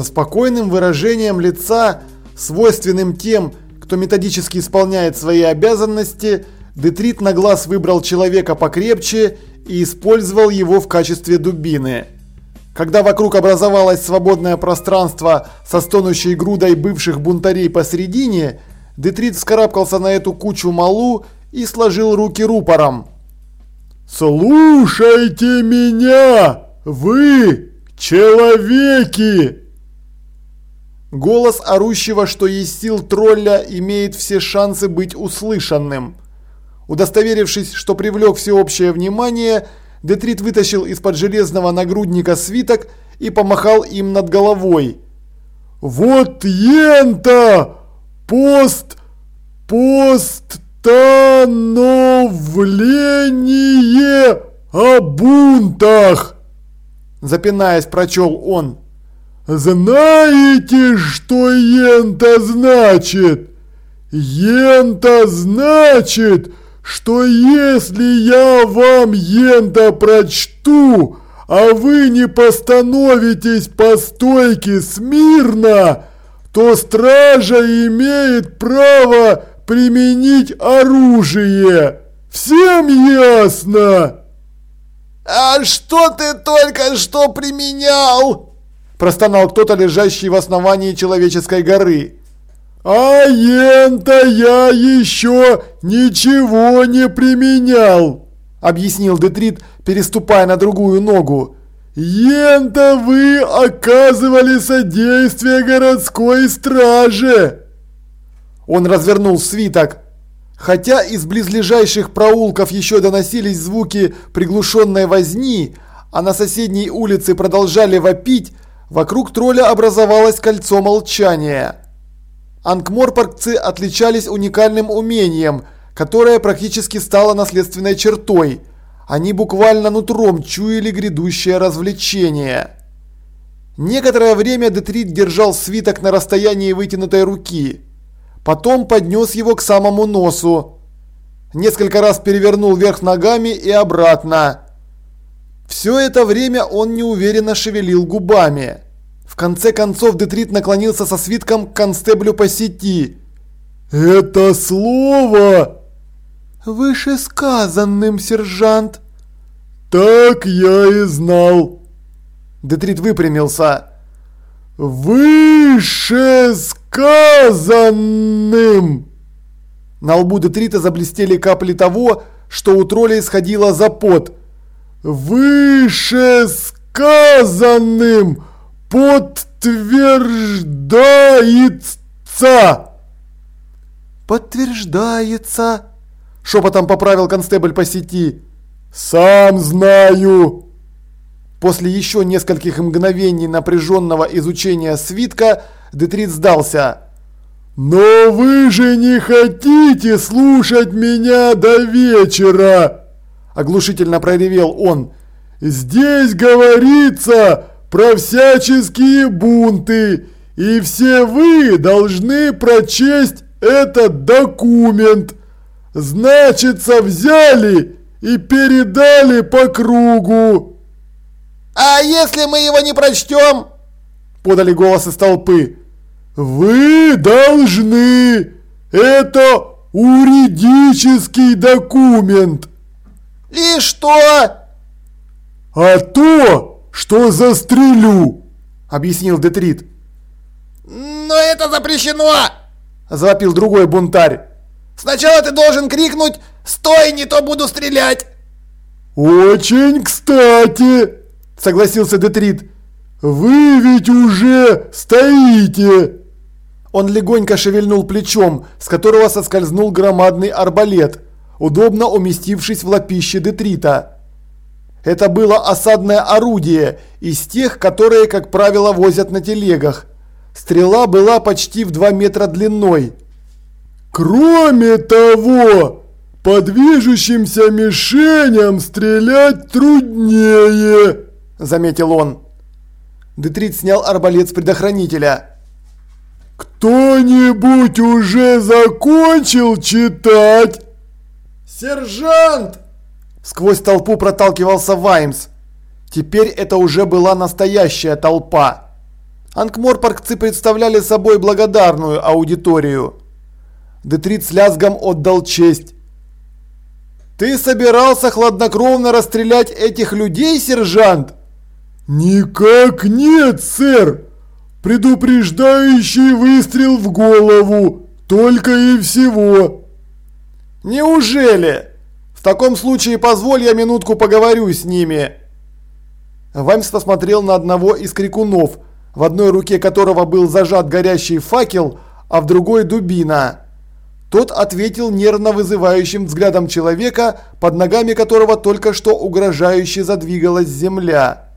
Со спокойным выражением лица, свойственным тем, кто методически исполняет свои обязанности, Детрит на глаз выбрал человека покрепче и использовал его в качестве дубины. Когда вокруг образовалось свободное пространство со стонущей грудой бывших бунтарей посередине, Детрит вскарабкался на эту кучу малу и сложил руки рупором. «Слушайте меня, вы, человеки!» Голос орущего, что есть сил тролля, имеет все шансы быть услышанным. Удостоверившись, что привлек всеобщее внимание, Детрит вытащил из-под железного нагрудника свиток и помахал им над головой. «Вот ента! Пост! Постановление о бунтах!» Запинаясь, прочел он. «Знаете, что ента значит? Ента значит, что если я вам ента прочту, а вы не постановитесь по стойке смирно, то стража имеет право применить оружие. Всем ясно? А что ты только что применял? Простонал кто-то, лежащий в основании человеческой горы. А ента я еще ничего не применял, объяснил Детрит, переступая на другую ногу. Ента вы оказывали содействие городской страже. Он развернул свиток. Хотя из близлежащих проулков еще доносились звуки приглушенной возни, а на соседней улице продолжали вопить, вокруг тролля образовалось кольцо молчания. Анкморпоргцы отличались уникальным умением, которое практически стало наследственной чертой. Они буквально нутром чуяли грядущее развлечение. Некоторое время Детрит держал свиток на расстоянии вытянутой руки. Потом поднес его к самому носу. Несколько раз перевернул вверх ногами и обратно. Все это время он неуверенно шевелил губами. В конце концов Детрит наклонился со свитком к констеблю по сети. «Это слово!» «Вышесказанным, сержант!» «Так я и знал!» Детрит выпрямился. «Вышесказанным!» На лбу Детрита заблестели капли того, что у тролля исходило за пот. «Вышесказанным!» подтверждается. Подтверждается, шепотом поправил констебль по сети. Сам знаю. После еще нескольких мгновений напряженного изучения свитка Детрит сдался. «Но вы же не хотите слушать меня до вечера!» Оглушительно проревел он. «Здесь говорится про всяческие бунты, и все вы должны прочесть этот документ. Значится, взяли и передали по кругу. А если мы его не прочтем? Подали голос из толпы. Вы должны. Это юридический документ. И что? А то, «Что застрелю!» – объяснил Детрит. «Но это запрещено!» – завопил другой бунтарь. «Сначала ты должен крикнуть «Стой, не то буду стрелять!» «Очень кстати!» – согласился Детрит. «Вы ведь уже стоите!» Он легонько шевельнул плечом, с которого соскользнул громадный арбалет, удобно уместившись в лапище Детрита. Это было осадное орудие из тех, которые, как правило, возят на телегах. Стрела была почти в 2 метра длиной. Кроме того, по движущимся мишеням стрелять труднее, заметил он. Детрит снял арбалет с предохранителя. Кто-нибудь уже закончил читать? Сержант! Сквозь толпу проталкивался Ваймс. Теперь это уже была настоящая толпа. Анкморпоргцы представляли собой благодарную аудиторию. Детрит с лязгом отдал честь. «Ты собирался хладнокровно расстрелять этих людей, сержант?» «Никак нет, сэр! Предупреждающий выстрел в голову, только и всего!» «Неужели? В таком случае позволь я минутку поговорю с ними!» Ваймс посмотрел на одного из крикунов, в одной руке которого был зажат горящий факел, а в другой дубина. Тот ответил нервно вызывающим взглядом человека, под ногами которого только что угрожающе задвигалась земля.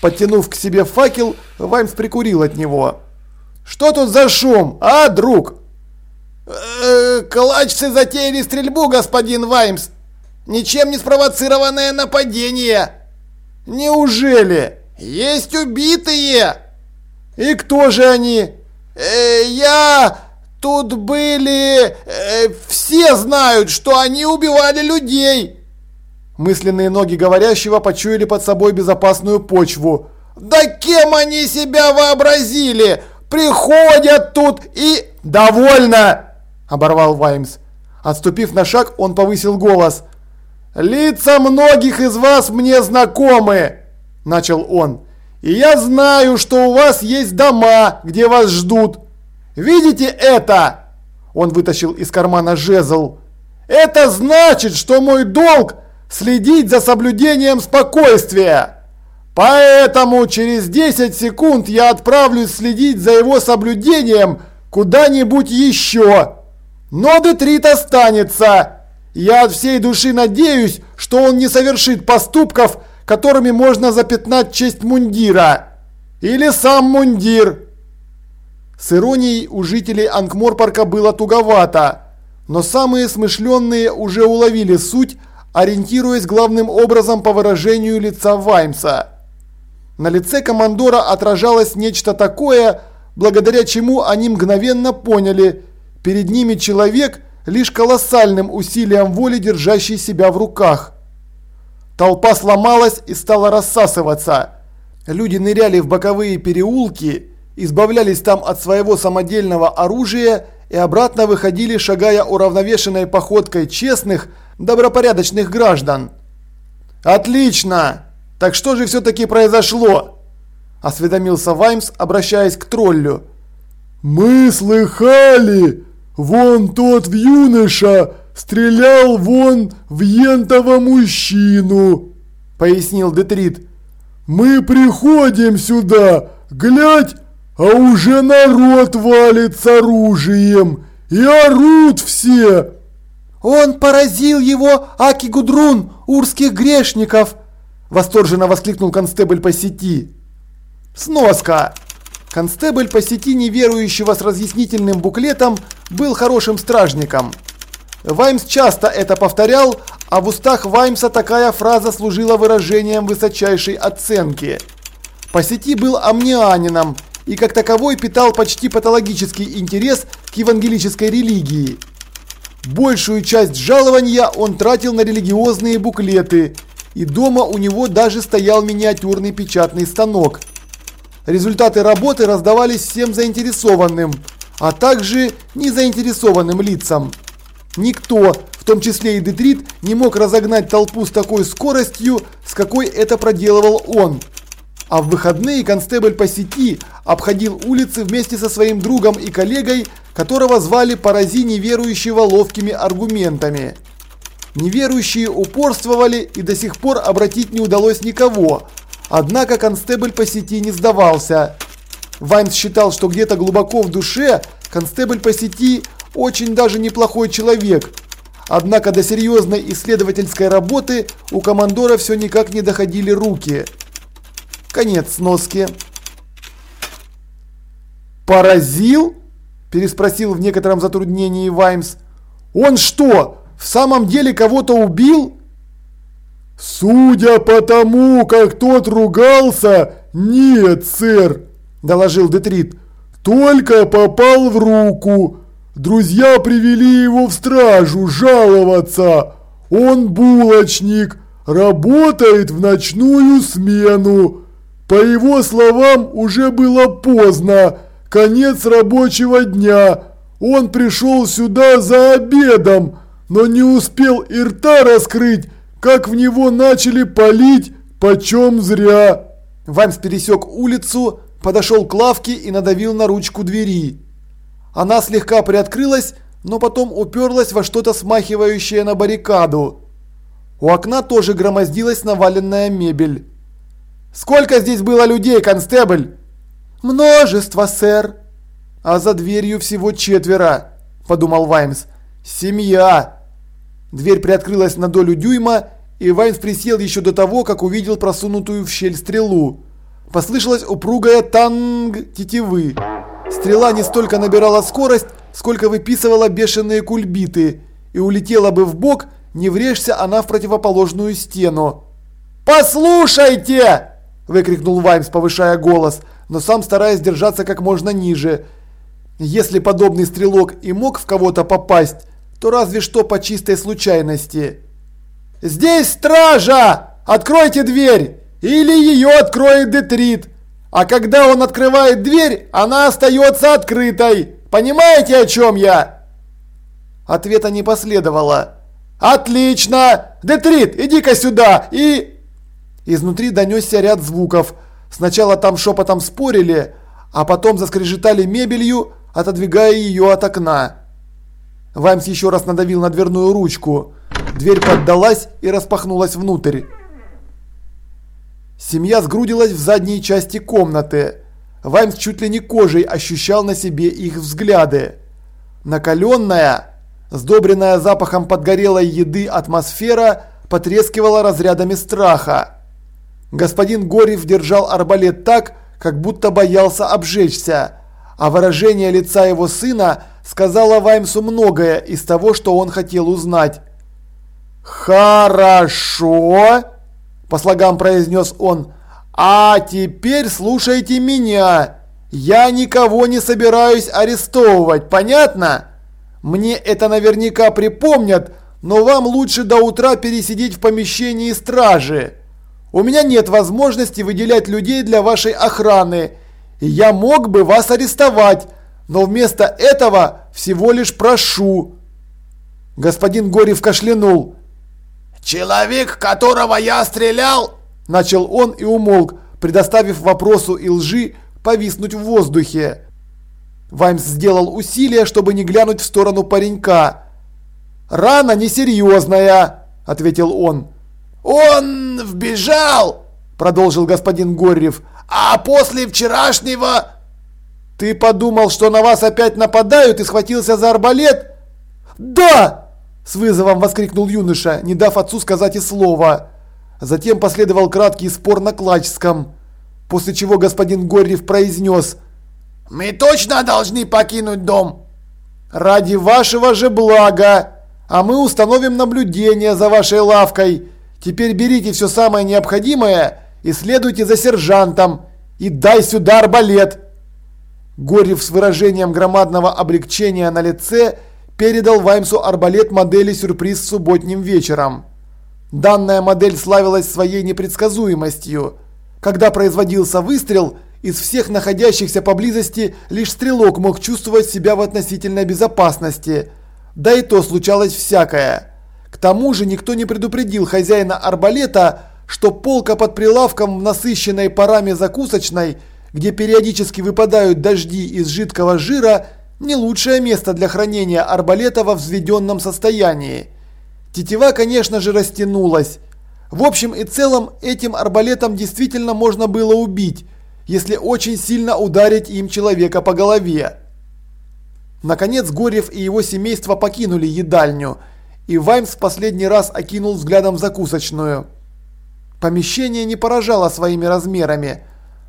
Подтянув к себе факел, Ваймс прикурил от него. «Что тут за шум, а, друг?» «Э, «Калачцы затеяли стрельбу, господин Ваймс! Ничем не спровоцированное нападение!» «Неужели?» «Есть убитые!» «И кто же они?» э, «Я...» Тут были... Э, все знают, что они убивали людей!» Мысленные ноги говорящего почуяли под собой безопасную почву. «Да кем они себя вообразили? Приходят тут и...» «Довольно!» – оборвал Ваймс. Отступив на шаг, он повысил голос. «Лица многих из вас мне знакомы!» – начал он. «И я знаю, что у вас есть дома, где вас ждут. Видите это?» Он вытащил из кармана жезл. «Это значит, что мой долг следить за соблюдением спокойствия. Поэтому через 10 секунд я отправлюсь следить за его соблюдением куда-нибудь еще. Но Детрит останется. Я от всей души надеюсь, что он не совершит поступков, которыми можно запятнать честь мундира. Или сам мундир. С иронией у жителей Ангморпарка было туговато, но самые смышленные уже уловили суть, ориентируясь главным образом по выражению лица Ваймса. На лице командора отражалось нечто такое, благодаря чему они мгновенно поняли, перед ними человек, лишь колоссальным усилием воли держащий себя в руках. Толпа сломалась и стала рассасываться. Люди ныряли в боковые переулки, избавлялись там от своего самодельного оружия и обратно выходили, шагая уравновешенной походкой честных, добропорядочных граждан. «Отлично! Так что же все-таки произошло?» – осведомился Ваймс, обращаясь к троллю. «Мы слыхали! Вон тот в юноша стрелял вон в ентого мужчину!» – пояснил Детрит. «Мы приходим сюда, глядь, а уже народ валит с оружием, и орут все!» «Он поразил его, Аки Гудрун, урских грешников!» Восторженно воскликнул констебль по сети. Сноска. Констебль по сети неверующего с разъяснительным буклетом был хорошим стражником. Ваймс часто это повторял, а в устах Ваймса такая фраза служила выражением высочайшей оценки. По сети был амнианином и как таковой питал почти патологический интерес к евангелической религии. Большую часть жалования он тратил на религиозные буклеты, и дома у него даже стоял миниатюрный печатный станок. Результаты работы раздавались всем заинтересованным, а также незаинтересованным лицам. Никто, в том числе и Детрит, не мог разогнать толпу с такой скоростью, с какой это проделывал он. А в выходные констебль по сети обходил улицы вместе со своим другом и коллегой которого звали «Порази неверующего ловкими аргументами». Неверующие упорствовали и до сих пор обратить не удалось никого, однако констебль по сети не сдавался. Ваймс считал, что где-то глубоко в душе констебль по сети очень даже неплохой человек, однако до серьезной исследовательской работы у командора все никак не доходили руки. Конец сноски. «Поразил?» переспросил в некотором затруднении Ваймс. «Он что, в самом деле кого-то убил?» «Судя по тому, как тот ругался, нет, сэр», – доложил Детрит. «Только попал в руку. Друзья привели его в стражу жаловаться. Он булочник, работает в ночную смену. По его словам, уже было поздно, конец рабочего дня. Он пришел сюда за обедом, но не успел и рта раскрыть, как в него начали палить, почем зря. Ваймс пересек улицу, подошел к лавке и надавил на ручку двери. Она слегка приоткрылась, но потом уперлась во что-то смахивающее на баррикаду. У окна тоже громоздилась наваленная мебель. «Сколько здесь было людей, констебль?» «Множество, сэр». «А за дверью всего четверо», – подумал Ваймс. «Семья». Дверь приоткрылась на долю дюйма, и Ваймс присел еще до того, как увидел просунутую в щель стрелу. Послышалась упругая танг тетивы. Стрела не столько набирала скорость, сколько выписывала бешеные кульбиты, и улетела бы в бок, не врежься она в противоположную стену. «Послушайте!» – выкрикнул Ваймс, повышая голос, но сам стараясь держаться как можно ниже. Если подобный стрелок и мог в кого-то попасть, то разве что по чистой случайности. «Здесь стража! Откройте дверь! Или ее откроет Детрит! А когда он открывает дверь, она остается открытой! Понимаете, о чем я?» Ответа не последовало. «Отлично! Детрит, иди-ка сюда и...» Изнутри донесся ряд звуков. Сначала там шепотом спорили, а потом заскрежетали мебелью, отодвигая ее от окна. Ваймс еще раз надавил на дверную ручку. Дверь поддалась и распахнулась внутрь. Семья сгрудилась в задней части комнаты. Ваймс чуть ли не кожей ощущал на себе их взгляды. Накаленная, сдобренная запахом подгорелой еды атмосфера потрескивала разрядами страха. Господин Горев держал арбалет так, как будто боялся обжечься, а выражение лица его сына сказала Ваймсу многое из того, что он хотел узнать. «Хорошо!» – по слогам произнес он. «А теперь слушайте меня. Я никого не собираюсь арестовывать, понятно? Мне это наверняка припомнят, но вам лучше до утра пересидеть в помещении стражи. У меня нет возможности выделять людей для вашей охраны. Я мог бы вас арестовать, но вместо этого всего лишь прошу. Господин Горев кашлянул. «Человек, которого я стрелял?» Начал он и умолк, предоставив вопросу и лжи повиснуть в воздухе. Ваймс сделал усилие, чтобы не глянуть в сторону паренька. «Рана несерьезная», – ответил он. «Он вбежал!» – продолжил господин Горьев. «А после вчерашнего...» «Ты подумал, что на вас опять нападают и схватился за арбалет?» «Да!» – с вызовом воскликнул юноша, не дав отцу сказать и слова. Затем последовал краткий спор на клачском, после чего господин Горьев произнес «Мы точно должны покинуть дом?» «Ради вашего же блага, а мы установим наблюдение за вашей лавкой». Теперь берите все самое необходимое и следуйте за сержантом. И дай сюда арбалет!» Горев с выражением громадного облегчения на лице передал Ваймсу арбалет модели «Сюрприз» субботним вечером. Данная модель славилась своей непредсказуемостью. Когда производился выстрел, из всех находящихся поблизости лишь стрелок мог чувствовать себя в относительной безопасности. Да и то случалось всякое. К тому же никто не предупредил хозяина арбалета, что полка под прилавком в насыщенной парами закусочной, где периодически выпадают дожди из жидкого жира, не лучшее место для хранения арбалета во взведенном состоянии. Тетива, конечно же, растянулась. В общем и целом, этим арбалетом действительно можно было убить, если очень сильно ударить им человека по голове. Наконец Горев и его семейство покинули едальню – и Ваймс в последний раз окинул взглядом закусочную. Помещение не поражало своими размерами.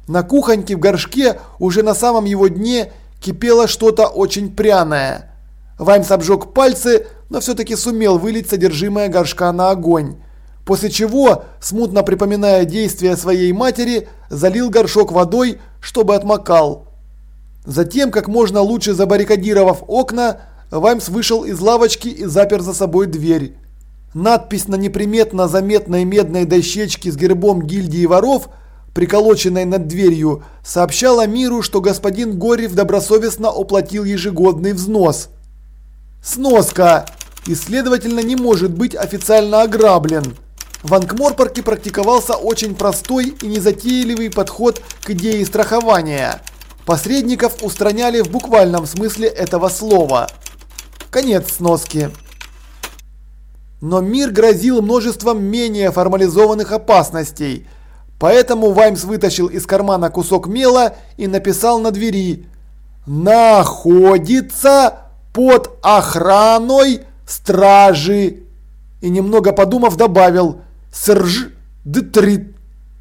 На кухоньке в горшке уже на самом его дне кипело что-то очень пряное. Ваймс обжег пальцы, но все-таки сумел вылить содержимое горшка на огонь. После чего, смутно припоминая действия своей матери, залил горшок водой, чтобы отмокал. Затем, как можно лучше забаррикадировав окна, Ваймс вышел из лавочки и запер за собой дверь. Надпись на неприметно заметной медной дощечке с гербом гильдии воров приколоченной над дверью, сообщала миру, что господин Горев добросовестно оплатил ежегодный взнос. Сноска и, следовательно, не может быть официально ограблен. В Анкморпорке практиковался очень простой и незатейливый подход к идее страхования. Посредников устраняли в буквальном смысле этого слова. Конец сноски. Но мир грозил множеством менее формализованных опасностей. Поэтому Ваймс вытащил из кармана кусок мела и написал на двери «Находится под охраной стражи». И немного подумав добавил «Срж детрит».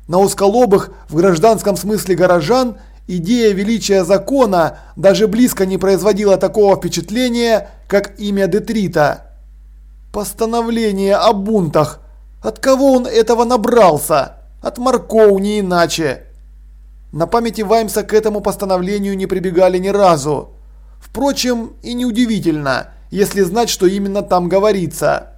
На узколобых в гражданском смысле горожан идея величия закона даже близко не производила такого впечатления, как имя Детрита. Постановление о бунтах. От кого он этого набрался? От Маркоу не иначе. На памяти Ваймса к этому постановлению не прибегали ни разу. Впрочем, и неудивительно, если знать, что именно там говорится.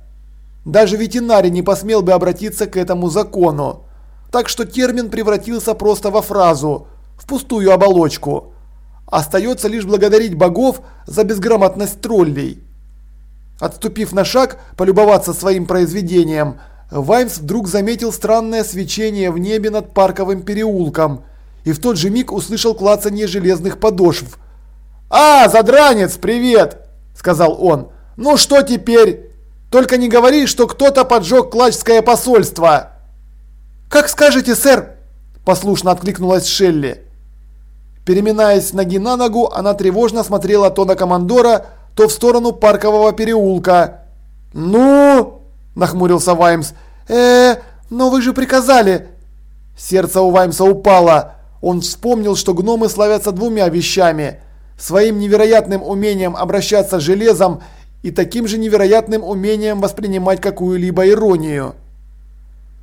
Даже ветеринарий не посмел бы обратиться к этому закону. Так что термин превратился просто во фразу, в пустую оболочку. Остается лишь благодарить богов за безграмотность троллей. Отступив на шаг, полюбоваться своим произведением, Ваймс вдруг заметил странное свечение в небе над парковым переулком и в тот же миг услышал клацанье железных подошв. «А, задранец, привет!» – сказал он. «Ну что теперь? Только не говори, что кто-то поджег клачское посольство!» «Как скажете, сэр!» – послушно откликнулась Шелли. Переминаясь ноги на ногу, она тревожно смотрела то на командора, то в сторону паркового переулка. «Ну?» – нахмурился Ваймс. э но вы же приказали!» Сердце у Ваймса упало. Он вспомнил, что гномы славятся двумя вещами. Своим невероятным умением обращаться с железом и таким же невероятным умением воспринимать какую-либо иронию.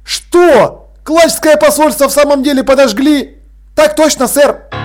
«Что? Клачское посольство в самом деле подожгли?» «Так точно, сэр!»